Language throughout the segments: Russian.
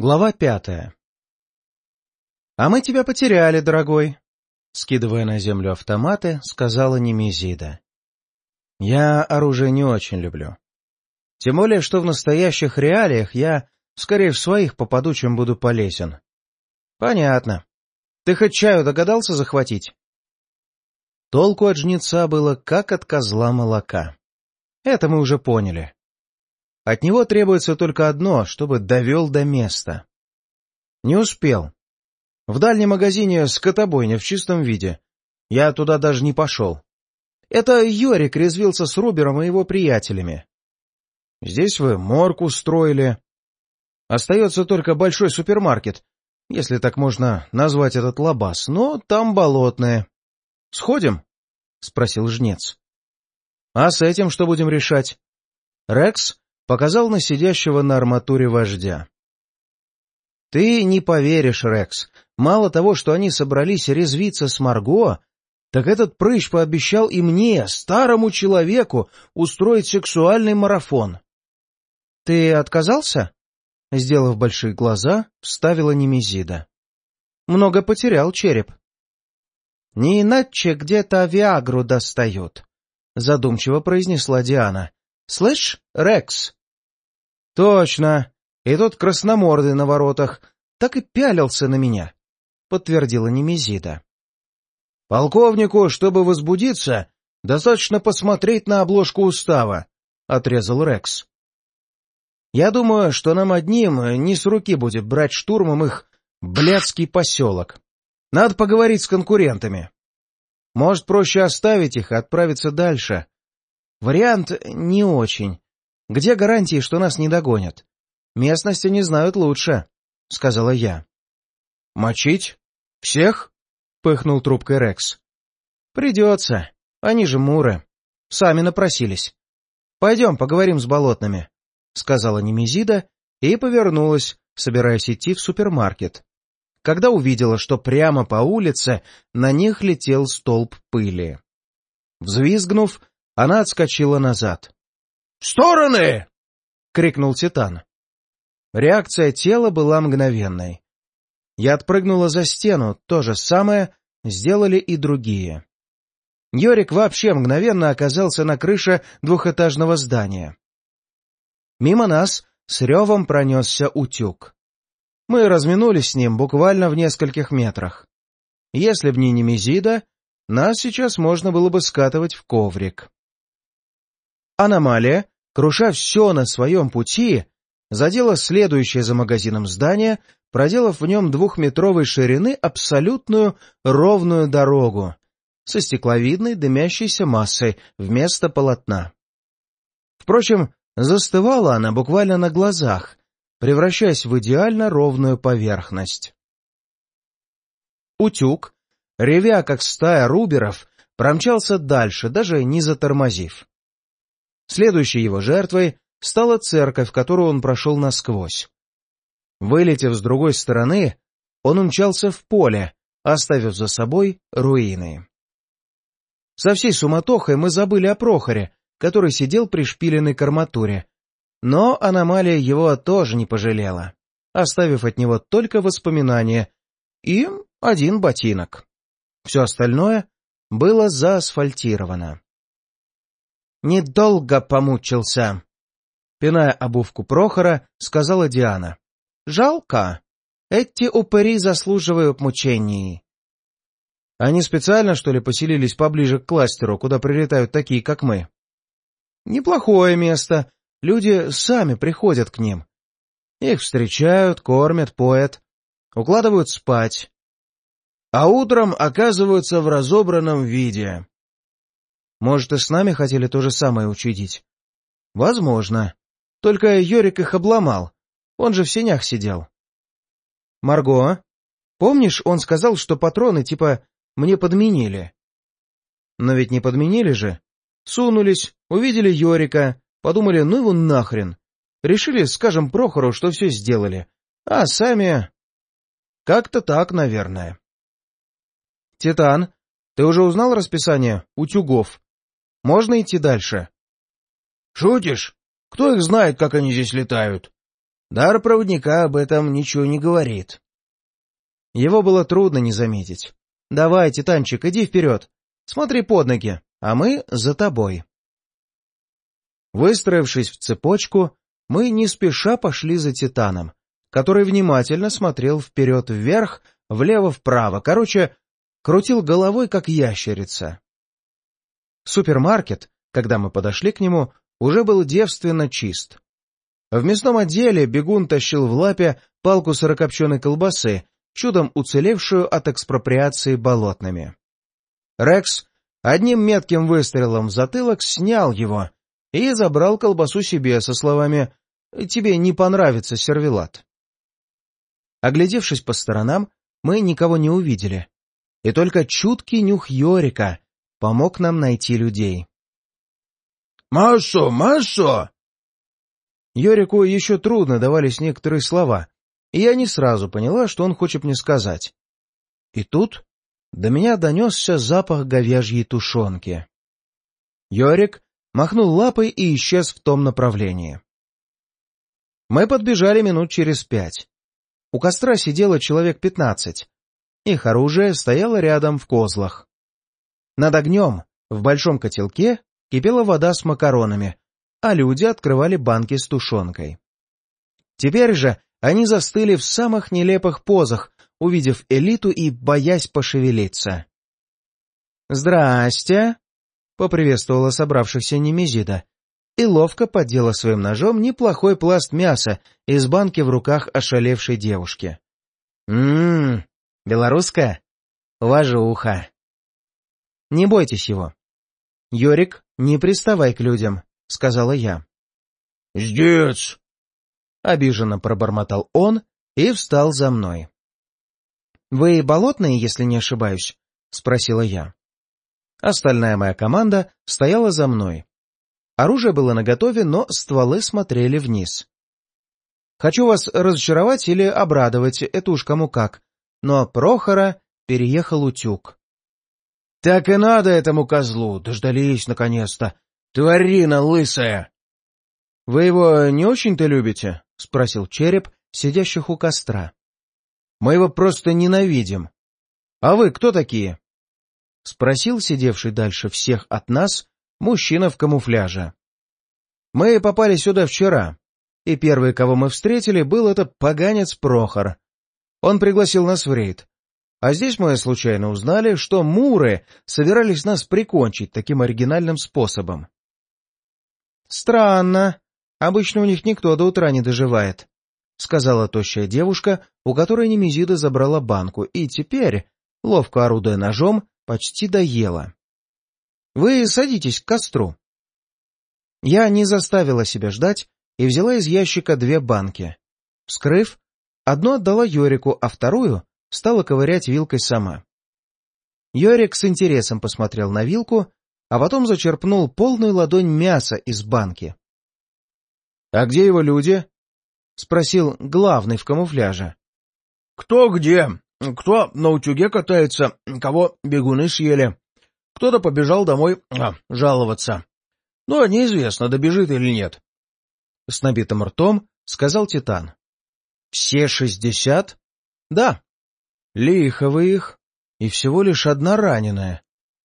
Глава пятая «А мы тебя потеряли, дорогой», — скидывая на землю автоматы, сказала Немезида. «Я оружие не очень люблю. Тем более, что в настоящих реалиях я скорее в своих попаду, чем буду полезен». «Понятно. Ты хоть чаю догадался захватить?» Толку от жнеца было, как от козла молока. Это мы уже поняли. От него требуется только одно, чтобы довел до места. Не успел. В дальнем магазине скотобойня в чистом виде. Я туда даже не пошел. Это Йорик резвился с Рубером и его приятелями. Здесь вы морг устроили. Остается только большой супермаркет, если так можно назвать этот лабаз, но там болотное. — Сходим? — спросил жнец. — А с этим что будем решать? Рекс показал на сидящего на арматуре вождя. — Ты не поверишь, Рекс. Мало того, что они собрались резвиться с Марго, так этот прыщ пообещал и мне, старому человеку, устроить сексуальный марафон. — Ты отказался? — сделав большие глаза, вставила Немезида. — Много потерял череп. — Не иначе где-то Виагру достают, — задумчиво произнесла Диана. — Слышь, Рекс, «Точно! И тот красномордый на воротах так и пялился на меня», — подтвердила Немезида. «Полковнику, чтобы возбудиться, достаточно посмотреть на обложку устава», — отрезал Рекс. «Я думаю, что нам одним не с руки будет брать штурмом их блядский поселок. Надо поговорить с конкурентами. Может, проще оставить их и отправиться дальше. Вариант не очень. Где гарантии, что нас не догонят? Местности не знают лучше, — сказала я. — Мочить? Всех? — пыхнул трубкой Рекс. — Придется. Они же муры. Сами напросились. Пойдем поговорим с болотными, — сказала Немезида и повернулась, собираясь идти в супермаркет. Когда увидела, что прямо по улице на них летел столб пыли. Взвизгнув, она отскочила назад. «В стороны!» — крикнул Титан. Реакция тела была мгновенной. Я отпрыгнула за стену, то же самое сделали и другие. Йорик вообще мгновенно оказался на крыше двухэтажного здания. Мимо нас с ревом пронесся утюг. Мы разминулись с ним буквально в нескольких метрах. Если б не Немезида, нас сейчас можно было бы скатывать в коврик. Аномалия, круша все на своем пути, задела следующее за магазином здание, проделав в нем двухметровой ширины абсолютную ровную дорогу со стекловидной дымящейся массой вместо полотна. Впрочем, застывала она буквально на глазах, превращаясь в идеально ровную поверхность. Утюг, ревя как стая руберов, промчался дальше, даже не затормозив. Следующей его жертвой стала церковь, которую он прошел насквозь. Вылетев с другой стороны, он умчался в поле, оставив за собой руины. Со всей суматохой мы забыли о Прохоре, который сидел пришпиленный к арматуре. Но аномалия его тоже не пожалела, оставив от него только воспоминания и один ботинок. Все остальное было заасфальтировано. Недолго помучился. Пиная обувку Прохора, сказала Диана. Жалко. Эти упыри заслуживают мучений. Они специально, что ли, поселились поближе к кластеру, куда прилетают такие, как мы? Неплохое место. Люди сами приходят к ним. Их встречают, кормят, поят, укладывают спать. А утром оказываются в разобранном виде. Может, и с нами хотели то же самое учудить? Возможно. Только Йорик их обломал. Он же в сенях сидел. Марго, помнишь, он сказал, что патроны типа мне подменили? Но ведь не подменили же. Сунулись, увидели Йорика, подумали, ну его нахрен. Решили, скажем Прохору, что все сделали. А сами... Как-то так, наверное. Титан, ты уже узнал расписание утюгов? Можно идти дальше? — Шутишь? Кто их знает, как они здесь летают? Дар проводника об этом ничего не говорит. Его было трудно не заметить. «Давай, Титанчик, иди вперед. Смотри под ноги, а мы за тобой». Выстроившись в цепочку, мы не спеша пошли за Титаном, который внимательно смотрел вперед-вверх, влево-вправо, короче, крутил головой, как ящерица. Супермаркет, когда мы подошли к нему, уже был девственно чист. В мясном отделе бегун тащил в лапе палку сырокопченой колбасы, чудом уцелевшую от экспроприации болотными. Рекс одним метким выстрелом в затылок снял его и забрал колбасу себе со словами «Тебе не понравится сервелат». Оглядевшись по сторонам, мы никого не увидели, и только чуткий нюх Йорика помог нам найти людей. «Массо! Массо!» Йорику еще трудно давались некоторые слова, и я не сразу поняла, что он хочет мне сказать. И тут до меня донесся запах говяжьей тушенки. Йорик махнул лапой и исчез в том направлении. Мы подбежали минут через пять. У костра сидело человек пятнадцать. Их оружие стояло рядом в козлах. Над огнем, в большом котелке, кипела вода с макаронами, а люди открывали банки с тушенкой. Теперь же они застыли в самых нелепых позах, увидев элиту и боясь пошевелиться. «Здрасте!» — поприветствовала собравшихся Немезида и ловко поддела своим ножом неплохой пласт мяса из банки в руках ошалевшей девушки. «Ммм, белорусская? Уважуха!» «Не бойтесь его. Йорик, не приставай к людям», — сказала я. «Здец!» — обиженно пробормотал он и встал за мной. «Вы болотные, если не ошибаюсь?» — спросила я. Остальная моя команда стояла за мной. Оружие было наготове, но стволы смотрели вниз. Хочу вас разочаровать или обрадовать, это уж кому как, но Прохора переехал утюг. — Так и надо этому козлу, дождались наконец-то. Тварина лысая! — Вы его не очень-то любите? — спросил череп, сидящих у костра. — Мы его просто ненавидим. — А вы кто такие? — спросил сидевший дальше всех от нас мужчина в камуфляже. Мы попали сюда вчера, и первый, кого мы встретили, был этот поганец Прохор. Он пригласил нас в рейд. А здесь мы случайно узнали, что муры собирались нас прикончить таким оригинальным способом. «Странно. Обычно у них никто до утра не доживает», — сказала тощая девушка, у которой Немезида забрала банку, и теперь, ловко орудуя ножом, почти доела. Вы садитесь к костру. Я не заставила себя ждать и взяла из ящика две банки. Вскрыв, одну отдала Йорику, а вторую стала ковырять вилкой сама. Йорик с интересом посмотрел на вилку, а потом зачерпнул полную ладонь мяса из банки. — А где его люди? — спросил главный в камуфляже. — Кто где? Кто на утюге катается, кого бегуны съели. Кто-то побежал домой а, жаловаться. Но неизвестно, добежит или нет. С набитым ртом сказал Титан. — Все шестьдесят? — Да. — Лихо вы их. И всего лишь одна раненая.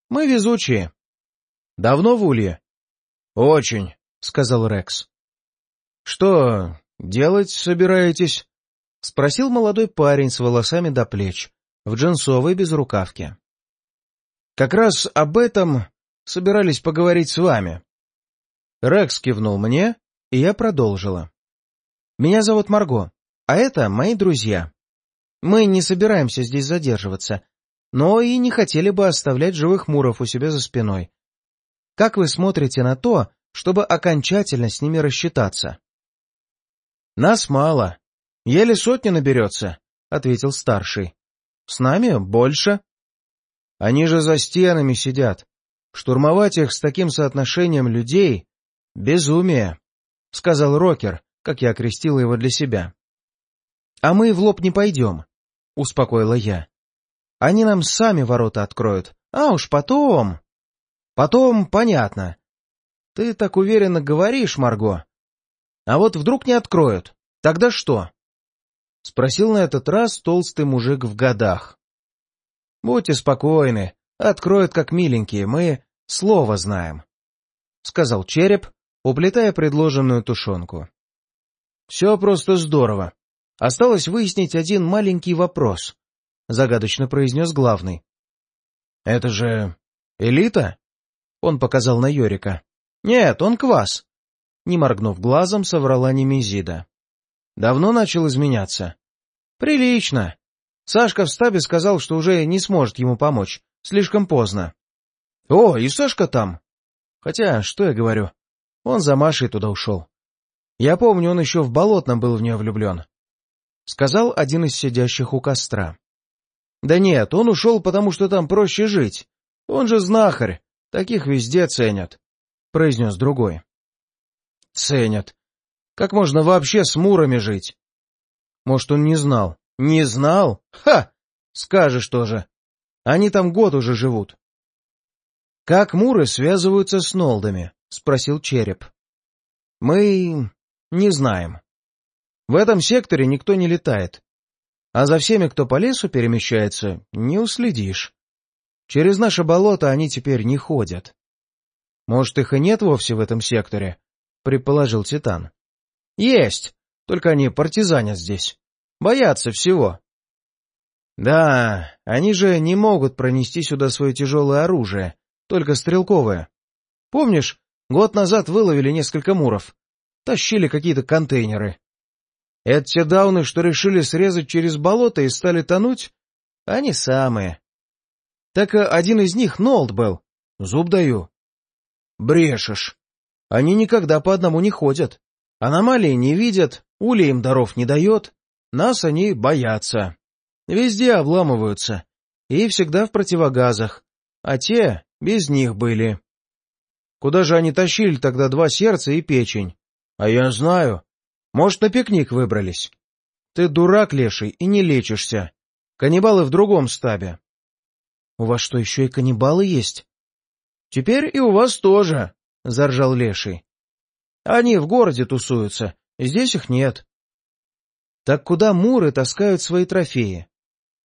Мы везучие. — Давно в Улье? — Очень, — сказал Рекс. — Что делать собираетесь? — спросил молодой парень с волосами до плеч, в джинсовой безрукавке. Как раз об этом собирались поговорить с вами. Рекс кивнул мне, и я продолжила. Меня зовут Марго, а это мои друзья. Мы не собираемся здесь задерживаться, но и не хотели бы оставлять живых муров у себя за спиной. Как вы смотрите на то, чтобы окончательно с ними рассчитаться? — Нас мало. Еле сотни наберется, — ответил старший. — С нами больше. Они же за стенами сидят. Штурмовать их с таким соотношением людей — безумие, — сказал Рокер, как я окрестила его для себя. — А мы в лоб не пойдем, — успокоила я. — Они нам сами ворота откроют, а уж потом... Потом понятно. Ты так уверенно говоришь, Марго. А вот вдруг не откроют. Тогда что? — спросил на этот раз толстый мужик в годах. — Будьте спокойны, откроют как миленькие, мы слово знаем, — сказал череп, уплетая предложенную тушенку. — Все просто здорово. Осталось выяснить один маленький вопрос, — загадочно произнес главный. — Это же элита? — он показал на Йорика. — Нет, он квас. Не моргнув глазом, соврала Немезида. Давно начал изменяться? Прилично. Сашка в стабе сказал, что уже не сможет ему помочь. Слишком поздно. О, и Сашка там. Хотя, что я говорю, он за Машей туда ушел. Я помню, он еще в Болотном был в нее влюблен. Сказал один из сидящих у костра. Да нет, он ушел, потому что там проще жить. Он же знахарь, таких везде ценят, — произнес другой. Ценят. Как можно вообще с мурами жить? Может, он не знал? Не знал? Ха! Скажешь тоже. Они там год уже живут. Как муры связываются с нолдами? Спросил череп. Мы не знаем. В этом секторе никто не летает. А за всеми, кто по лесу перемещается, не уследишь. Через наше болото они теперь не ходят. Может, их и нет вовсе в этом секторе, — предположил Титан. Есть, только они партизанят здесь. Боятся всего. Да, они же не могут пронести сюда свое тяжелое оружие, только стрелковое. Помнишь, год назад выловили несколько муров? Тащили какие-то контейнеры. Это те дауны, что решили срезать через болото и стали тонуть? Они самые. Так один из них Нолд был. Зуб даю. Брешешь. Они никогда по одному не ходят. Аномалии не видят, Ули им даров не дает, нас они боятся. Везде обламываются, и всегда в противогазах, а те без них были. Куда же они тащили тогда два сердца и печень? А я знаю. Может, на пикник выбрались. Ты дурак, леший, и не лечишься. Каннибалы в другом стабе. У вас что, еще и каннибалы есть? Теперь и у вас тоже, — заржал леший. Они в городе тусуются, здесь их нет. Так куда муры таскают свои трофеи?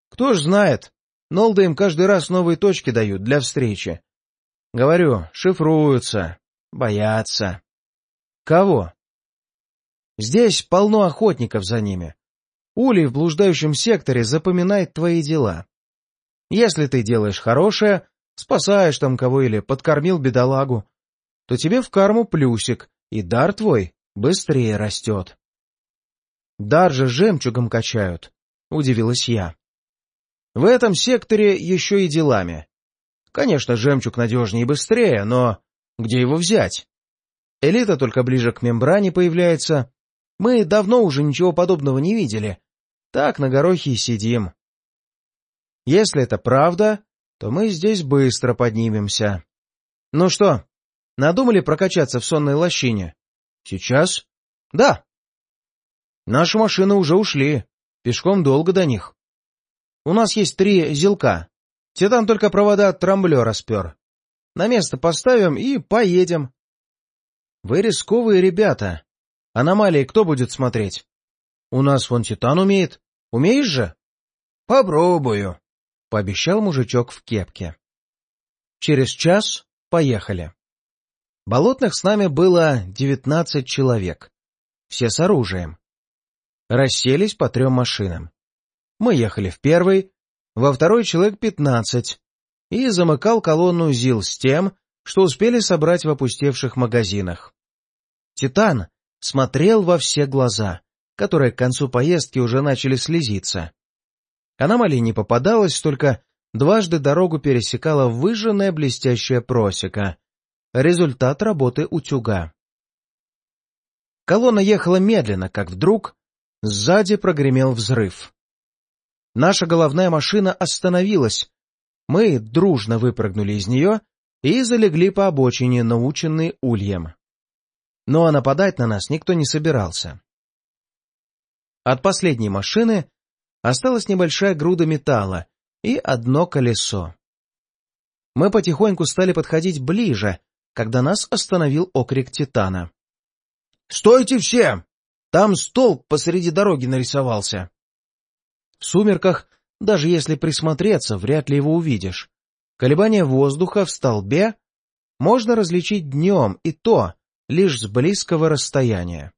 Кто ж знает, Нолда им каждый раз новые точки дают для встречи. Говорю, шифруются, боятся. Кого? Здесь полно охотников за ними. Улей в блуждающем секторе запоминает твои дела. Если ты делаешь хорошее, спасаешь там кого или подкормил бедолагу, то тебе в карму плюсик, и дар твой быстрее растет. Дар же жемчугом качают, — удивилась я. В этом секторе еще и делами. Конечно, жемчуг надежнее и быстрее, но где его взять? Элита только ближе к мембране появляется. Мы давно уже ничего подобного не видели. Так на горохе и сидим. Если это правда, то мы здесь быстро поднимемся. Ну что, Надумали прокачаться в сонной лощине? Сейчас? Да. Наши машины уже ушли. Пешком долго до них. У нас есть три зелка. Титан только провода от трамблера спер. На место поставим и поедем. Вы рисковые ребята. Аномалии кто будет смотреть? У нас вон Титан умеет. Умеешь же? Попробую, — пообещал мужичок в кепке. Через час поехали. Болотных с нами было девятнадцать человек. Все с оружием. Расселись по трем машинам. Мы ехали в первый, во второй человек пятнадцать, и замыкал колонну ЗИЛ с тем, что успели собрать в опустевших магазинах. «Титан» смотрел во все глаза, которые к концу поездки уже начали слезиться. Аномалий не попадалось, только дважды дорогу пересекала выжженная блестящая просека, Результат работы утюга. Колонна ехала медленно, как вдруг сзади прогремел взрыв. Наша головная машина остановилась. Мы дружно выпрыгнули из нее и залегли по обочине, наученные ульем. Но нападать на нас никто не собирался. От последней машины осталась небольшая груда металла и одно колесо. Мы потихоньку стали подходить ближе, когда нас остановил окрик Титана. — Стойте все! Там столб посреди дороги нарисовался. В сумерках, даже если присмотреться, вряд ли его увидишь. Колебания воздуха в столбе можно различить днем, и то лишь с близкого расстояния.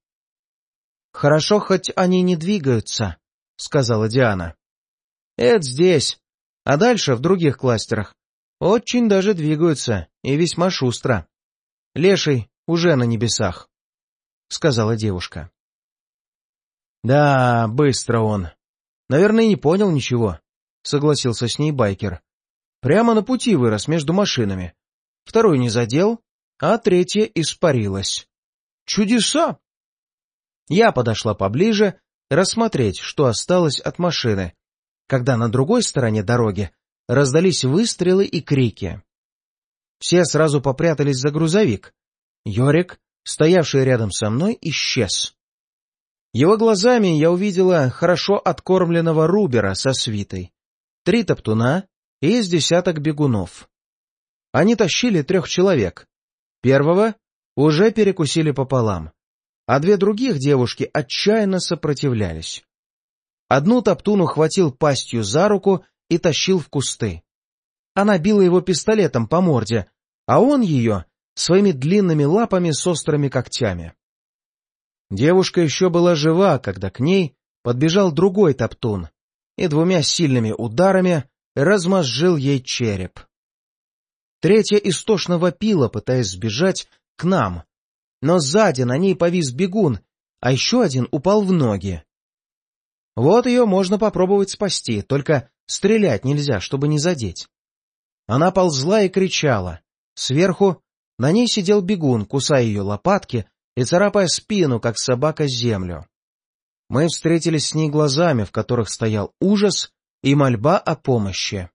— Хорошо, хоть они не двигаются, — сказала Диана. — Это здесь, а дальше, в других кластерах, очень даже двигаются, и весьма шустро. Леший уже на небесах, — сказала девушка. — Да, быстро он. Наверное, не понял ничего, — согласился с ней байкер. Прямо на пути вырос между машинами. Второй не задел, а третья испарилась. Чудеса! Я подошла поближе, рассмотреть, что осталось от машины, когда на другой стороне дороги раздались выстрелы и крики. Все сразу попрятались за грузовик. Йорик, стоявший рядом со мной, исчез. Его глазами я увидела хорошо откормленного Рубера со свитой, три топтуна и из десяток бегунов. Они тащили трех человек. Первого уже перекусили пополам, а две других девушки отчаянно сопротивлялись. Одну топтуну хватил пастью за руку и тащил в кусты. Она била его пистолетом по морде, а он ее своими длинными лапами с острыми когтями. Девушка еще была жива, когда к ней подбежал другой топтун и двумя сильными ударами размозжил ей череп. Третья истошно вопила, пытаясь сбежать к нам, но сзади на ней повис бегун, а еще один упал в ноги. Вот ее можно попробовать спасти, только стрелять нельзя, чтобы не задеть. Она ползла и кричала. Сверху на ней сидел бегун, кусая ее лопатки и царапая спину, как собака, землю. Мы встретились с ней глазами, в которых стоял ужас и мольба о помощи.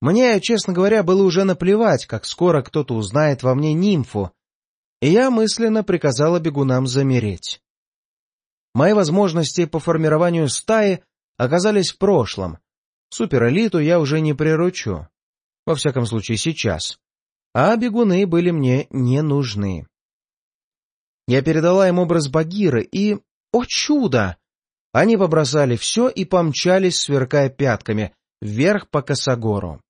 Мне, честно говоря, было уже наплевать, как скоро кто-то узнает во мне нимфу, и я мысленно приказала бегунам замереть. Мои возможности по формированию стаи оказались в прошлом. Суперэлиту я уже не приручу. Во всяком случае, сейчас. А бегуны были мне не нужны. Я передала им образ Багиры, и, о чудо! Они побросали все и помчались, сверкая пятками, вверх по косогору.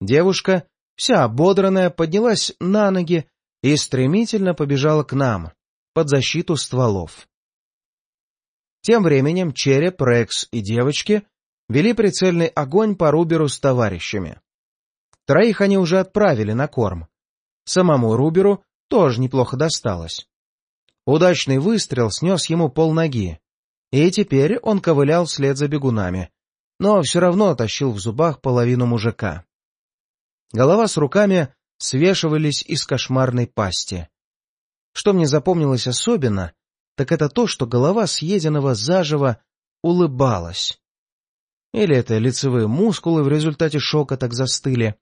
Девушка, вся ободранная, поднялась на ноги и стремительно побежала к нам, под защиту стволов. Тем временем Череп, Рекс и девочки вели прицельный огонь по Руберу с товарищами. Троих они уже отправили на корм. Самому Руберу тоже неплохо досталось. Удачный выстрел снес ему полноги, и теперь он ковылял вслед за бегунами, но все равно тащил в зубах половину мужика. Голова с руками свешивались из кошмарной пасти. Что мне запомнилось особенно, так это то, что голова съеденного заживо улыбалась. Или это лицевые мускулы в результате шока так застыли.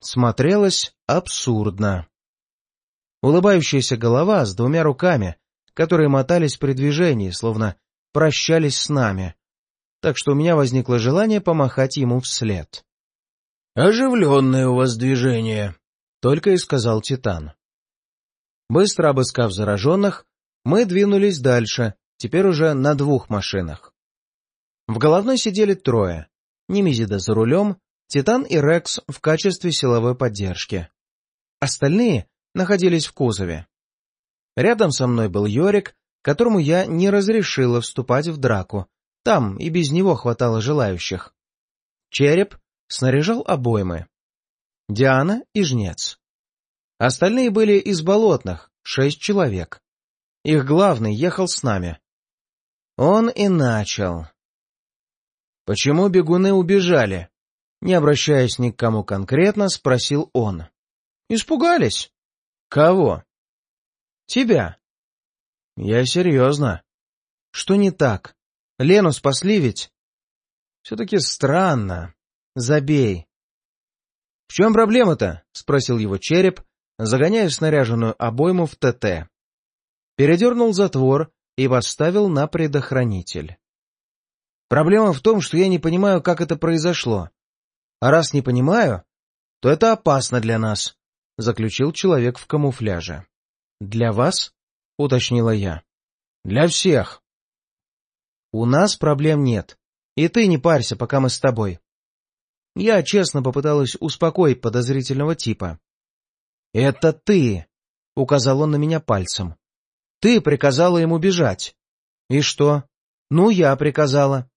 Смотрелось абсурдно. Улыбающаяся голова с двумя руками, которые мотались при движении, словно прощались с нами. Так что у меня возникло желание помахать ему вслед. «Оживленное у вас движение», — только и сказал Титан. Быстро обыскав зараженных, мы двинулись дальше, теперь уже на двух машинах. В головной сидели трое. Немезида за рулем, Титан и Рекс в качестве силовой поддержки. Остальные находились в кузове. Рядом со мной был Йорик, которому я не разрешила вступать в драку. Там и без него хватало желающих. Череп снаряжал обоймы. Диана и Жнец. Остальные были из болотных, шесть человек. Их главный ехал с нами. Он и начал. «Почему бегуны убежали?» Не обращаясь ни к кому конкретно, спросил он. «Испугались?» «Кого?» «Тебя». «Я серьезно». «Что не так? Лену спасли ведь?» «Все-таки странно. Забей». «В чем проблема-то?» — спросил его череп, загоняя снаряженную обойму в ТТ. Передернул затвор и поставил на предохранитель. «Проблема в том, что я не понимаю, как это произошло. А раз не понимаю, то это опасно для нас», — заключил человек в камуфляже. «Для вас?» — уточнила я. «Для всех». «У нас проблем нет. И ты не парься, пока мы с тобой». Я честно попыталась успокоить подозрительного типа. «Это ты!» — указал он на меня пальцем. «Ты приказала ему бежать». «И что?» «Ну, я приказала».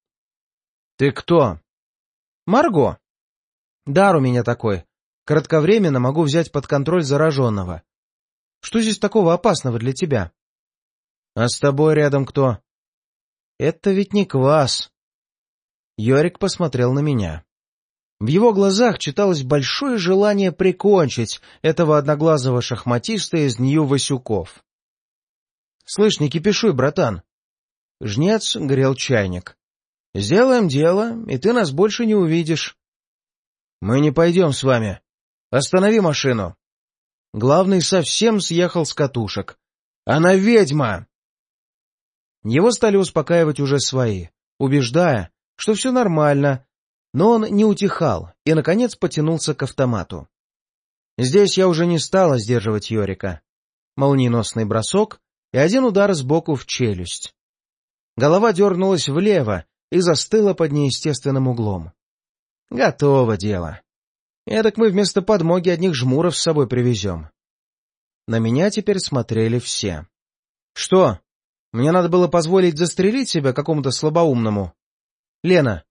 «Ты кто?» «Марго». «Дар у меня такой. Кратковременно могу взять под контроль зараженного. Что здесь такого опасного для тебя?» «А с тобой рядом кто?» «Это ведь не квас». Йорик посмотрел на меня. В его глазах читалось большое желание прикончить этого одноглазого шахматиста из Нью-Васюков. — Слышь, не кипишуй, братан. Жнец грел чайник. — Сделаем дело, и ты нас больше не увидишь. — Мы не пойдем с вами. Останови машину. Главный совсем съехал с катушек. Она ведьма! Его стали успокаивать уже свои, убеждая, что все нормально, но он не утихал и, наконец, потянулся к автомату. Здесь я уже не стала сдерживать Йорика. Молниеносный бросок и один удар сбоку в челюсть. Голова дернулась влево и застыла под неестественным углом. Готово дело. Эдак мы вместо подмоги одних жмуров с собой привезем. На меня теперь смотрели все. Что, мне надо было позволить застрелить себя какому-то слабоумному? Лена,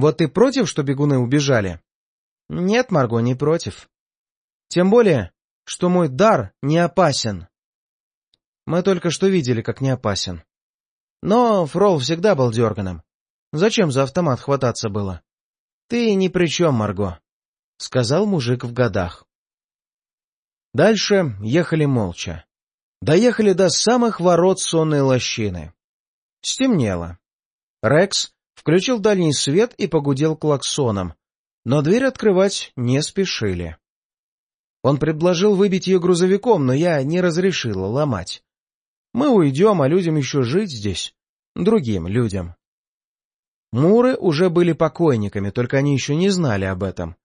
вот ты против, что бегуны убежали? Нет, Марго, не против. Тем более, что мой дар не опасен. Мы только что видели, как не опасен. Но Фрол всегда был дерганым. Зачем за автомат хвататься было? Ты ни при чем, Марго, — сказал мужик в годах. Дальше ехали молча. Доехали до самых ворот сонной лощины. Стемнело. Рекс включил дальний свет и погудел клаксоном, но дверь открывать не спешили. Он предложил выбить ее грузовиком, но я не разрешила ломать. Мы уйдем, а людям еще жить здесь. Другим людям. Муры уже были покойниками, только они еще не знали об этом.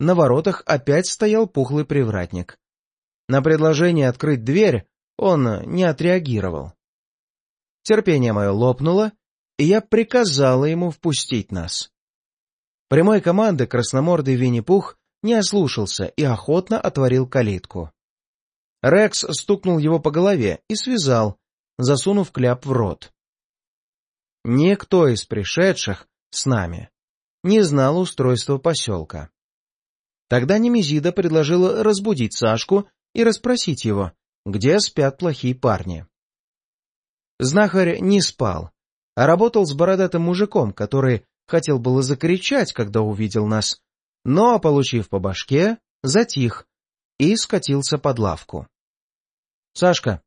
На воротах опять стоял пухлый привратник. На предложение открыть дверь он не отреагировал. Терпение мое лопнуло, и я приказала ему впустить нас. Прямой команды красномордый Винни-Пух не ослушался и охотно отворил калитку. Рекс стукнул его по голове и связал, засунув кляп в рот. Никто из пришедших с нами не знал устройства поселка. Тогда Немезида предложила разбудить Сашку и расспросить его, где спят плохие парни. Знахарь не спал а работал с бородатым мужиком, который хотел было закричать, когда увидел нас, но, получив по башке, затих и скатился под лавку. — Сашка,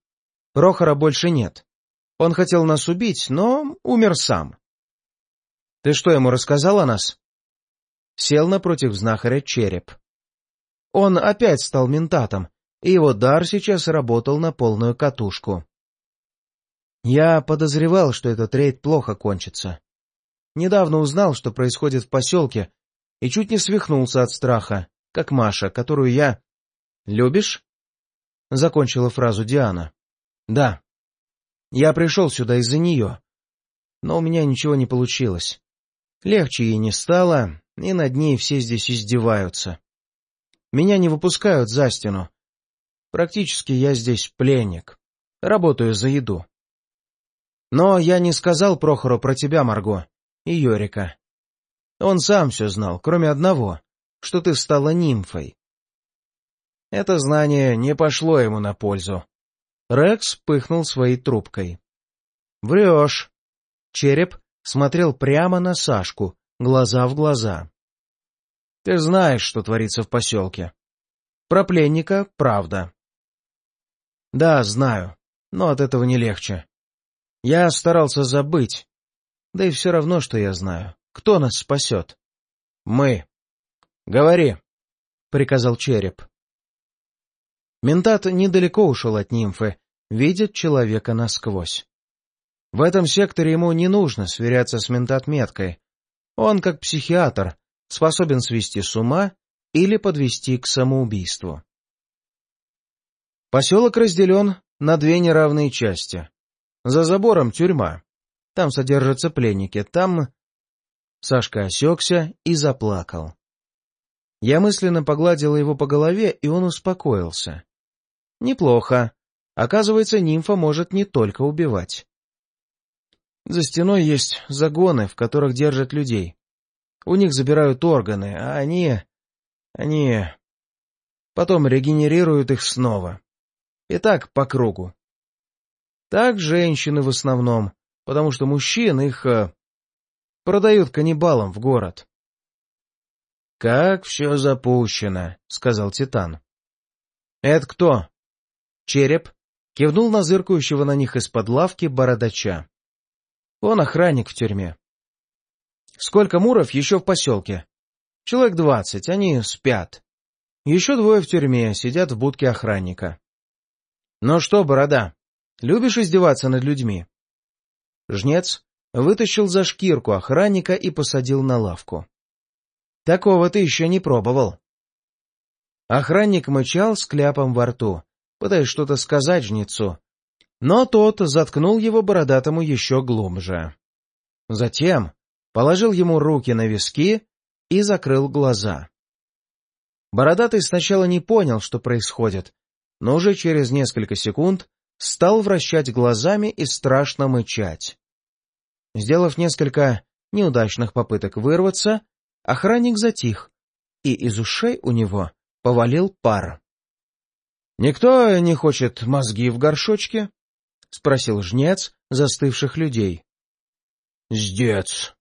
Прохора больше нет. Он хотел нас убить, но умер сам. — Ты что, ему рассказал о нас? Сел напротив знахаря череп. Он опять стал ментатом, и его дар сейчас работал на полную катушку. Я подозревал, что этот рейд плохо кончится. Недавно узнал, что происходит в поселке, и чуть не свихнулся от страха, как Маша, которую я... «Любишь?» — закончила фразу Диана. «Да. Я пришел сюда из-за нее. Но у меня ничего не получилось. Легче ей не стало, и над ней все здесь издеваются. Меня не выпускают за стену. Практически я здесь пленник. Работаю за еду. Но я не сказал Прохору про тебя, Марго, и Йорика. Он сам все знал, кроме одного, что ты стала нимфой. Это знание не пошло ему на пользу. Рекс пыхнул своей трубкой. «Врешь!» Череп смотрел прямо на Сашку, глаза в глаза. «Ты знаешь, что творится в поселке. Про пленника — правда». «Да, знаю, но от этого не легче. Я старался забыть. Да и все равно, что я знаю. Кто нас спасет? Мы. Говори, — приказал череп. Ментат недалеко ушел от нимфы, видит человека насквозь. В этом секторе ему не нужно сверяться с ментат-меткой. Он, как психиатр, способен свести с ума или подвести к самоубийству. Поселок разделен на две неравные части. За забором тюрьма. Там содержатся пленники, там... Сашка осекся и заплакал. Я мысленно погладила его по голове, и он успокоился. Неплохо. Оказывается, нимфа может не только убивать. За стеной есть загоны, в которых держат людей. У них забирают органы, а они... они... потом регенерируют их снова. И так по кругу. Так женщины в основном, потому что мужчин их... Э, продают каннибалам в город. «Как все запущено», — сказал Титан. «Это кто?» Череп кивнул на зыркающего на них из-под лавки бородача. «Он охранник в тюрьме». «Сколько муров еще в поселке?» «Человек двадцать, они спят. Еще двое в тюрьме, сидят в будке охранника». «Ну что, борода, любишь издеваться над людьми?» Жнец вытащил за шкирку охранника и посадил на лавку. Такого ты еще не пробовал. Охранник мычал с кляпом во рту, пытаясь что-то сказать жнецу, но тот заткнул его бородатому еще глубже. Затем положил ему руки на виски и закрыл глаза. Бородатый сначала не понял, что происходит, но уже через несколько секунд стал вращать глазами и страшно мычать. Сделав несколько неудачных попыток вырваться, Охранник затих, и из ушей у него повалил пар. — Никто не хочет мозги в горшочке? — спросил жнец застывших людей. — Сдец!